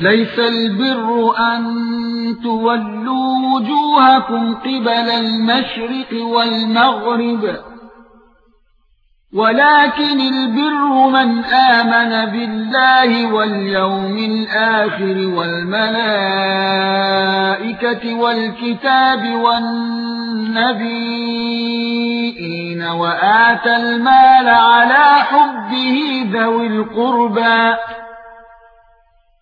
ليس البر أن تولوا وجوهكم قبل المشرق والمغرب ولكن البر من آمن بالله واليوم الآخر والملائكة والكتاب والنبيين وآتى المال على حبه ذوي القربى.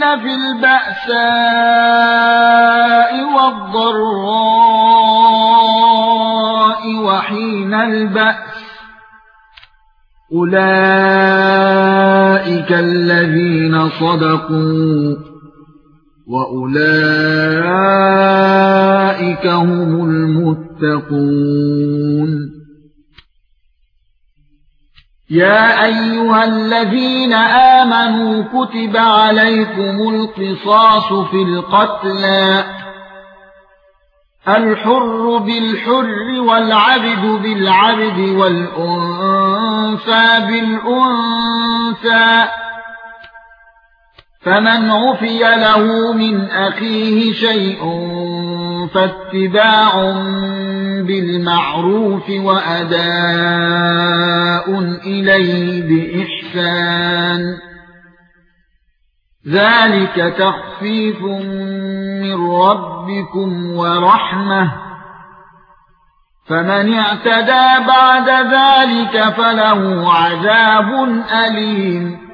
في البأساء والضراء وحين البأس أولئك الذين صدقوا وأولئك هم المتقون يا أيها الذين آمنوا كتب عليكم القصاص في القتلى. الحر بالحر والعبد بالعبد والأنثى بالأنثى. فمن عفي له من أخيه شيء فاتباع بالمعروف وأداء إليه بإحسان. ذلك تخفيف من ربكم ورحمة. فمن اعتدى بعد ذلك فله عذاب أليم.